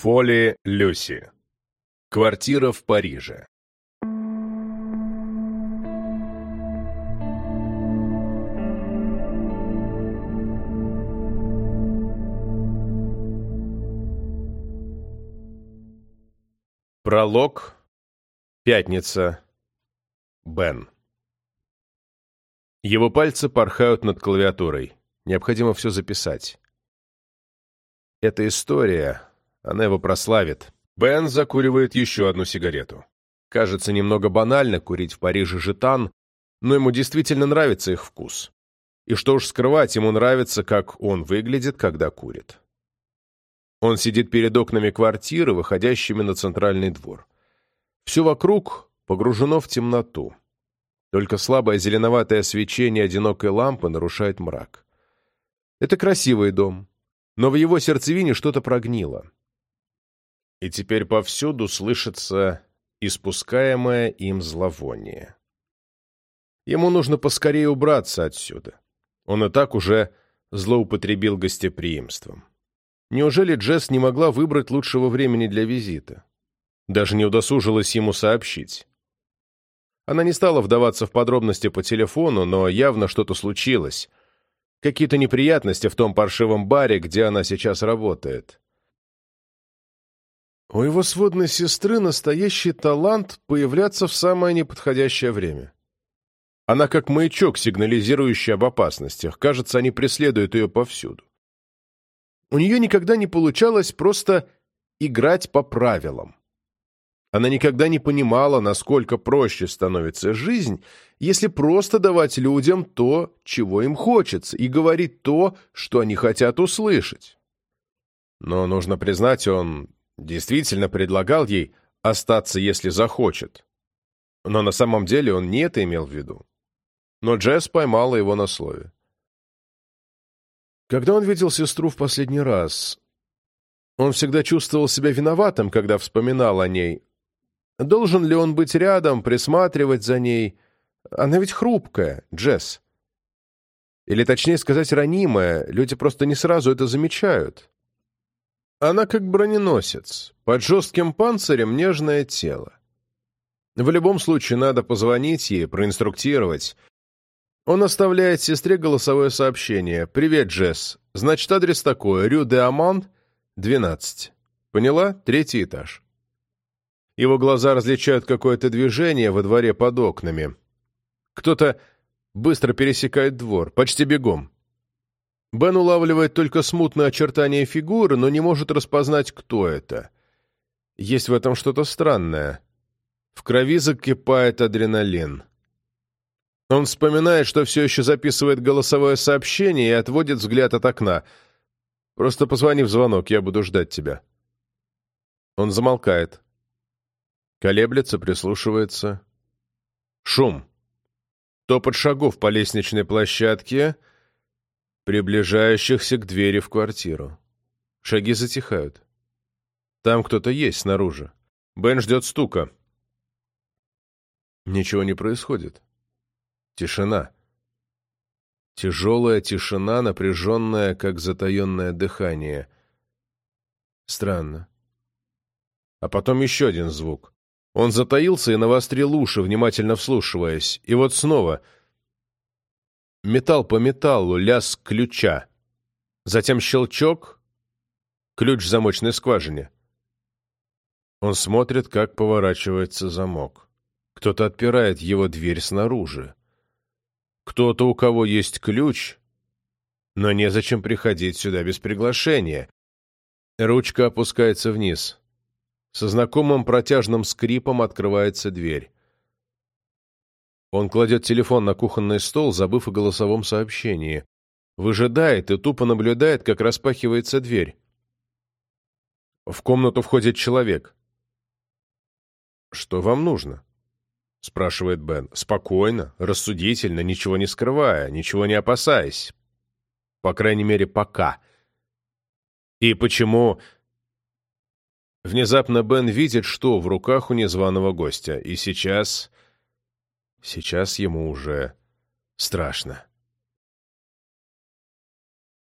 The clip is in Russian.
Фоли Люси. Квартира в Париже. Пролог. Пятница. Бен. Его пальцы порхают над клавиатурой. Необходимо все записать. Эта история, она его прославит. Бен закуривает еще одну сигарету. Кажется немного банально курить в Париже жетан, но ему действительно нравится их вкус. И что уж скрывать, ему нравится, как он выглядит, когда курит. Он сидит перед окнами квартиры, выходящими на центральный двор. Все вокруг погружено в темноту. Только слабое зеленоватое свечение одинокой лампы нарушает мрак. Это красивый дом, но в его сердцевине что-то прогнило. И теперь повсюду слышится испускаемое им зловоние. Ему нужно поскорее убраться отсюда. Он и так уже злоупотребил гостеприимством. Неужели Джесс не могла выбрать лучшего времени для визита? Даже не удосужилась ему сообщить. Она не стала вдаваться в подробности по телефону, но явно что-то случилось. Какие-то неприятности в том паршивом баре, где она сейчас работает. У его сводной сестры настоящий талант появляться в самое неподходящее время. Она как маячок, сигнализирующий об опасностях. Кажется, они преследуют ее повсюду. У нее никогда не получалось просто играть по правилам. Она никогда не понимала, насколько проще становится жизнь, если просто давать людям то, чего им хочется, и говорить то, что они хотят услышать. Но, нужно признать, он действительно предлагал ей остаться, если захочет. Но на самом деле он не это имел в виду. Но Джесс поймала его на слове. Когда он видел сестру в последний раз, он всегда чувствовал себя виноватым, когда вспоминал о ней. Должен ли он быть рядом, присматривать за ней? Она ведь хрупкая, Джесс. Или, точнее сказать, ранимая, люди просто не сразу это замечают. Она как броненосец, под жестким панцирем нежное тело. В любом случае надо позвонить ей, проинструктировать, он оставляет сестре голосовое сообщение. «Привет, Джесс. Значит, адрес такой. Рю де Аман, 12. Поняла? Третий этаж». Его глаза различают какое-то движение во дворе под окнами. Кто-то быстро пересекает двор, почти бегом. Бен улавливает только смутное очертание фигуры, но не может распознать, кто это. Есть в этом что-то странное. В крови закипает адреналин. Он вспоминает, что все еще записывает голосовое сообщение и отводит взгляд от окна. «Просто позвони в звонок, я буду ждать тебя». Он замолкает. Колеблется, прислушивается. Шум. Топот шагов по лестничной площадке, приближающихся к двери в квартиру. Шаги затихают. Там кто-то есть снаружи. Бен ждет стука. Ничего не происходит. Тишина. Тяжелая тишина, напряженная, как затаенное дыхание. Странно. А потом еще один звук. Он затаился и навострил уши, внимательно вслушиваясь. И вот снова. Металл по металлу, лязг ключа. Затем щелчок. Ключ в замочной скважине. Он смотрит, как поворачивается замок. Кто-то отпирает его дверь снаружи. Кто-то, у кого есть ключ, но незачем приходить сюда без приглашения. Ручка опускается вниз. Со знакомым протяжным скрипом открывается дверь. Он кладет телефон на кухонный стол, забыв о голосовом сообщении. Выжидает и тупо наблюдает, как распахивается дверь. В комнату входит человек. «Что вам нужно?» — спрашивает Бен. Спокойно, рассудительно, ничего не скрывая, ничего не опасаясь. По крайней мере, пока. И почему... Внезапно Бен видит, что в руках у незваного гостя, и сейчас... Сейчас ему уже страшно.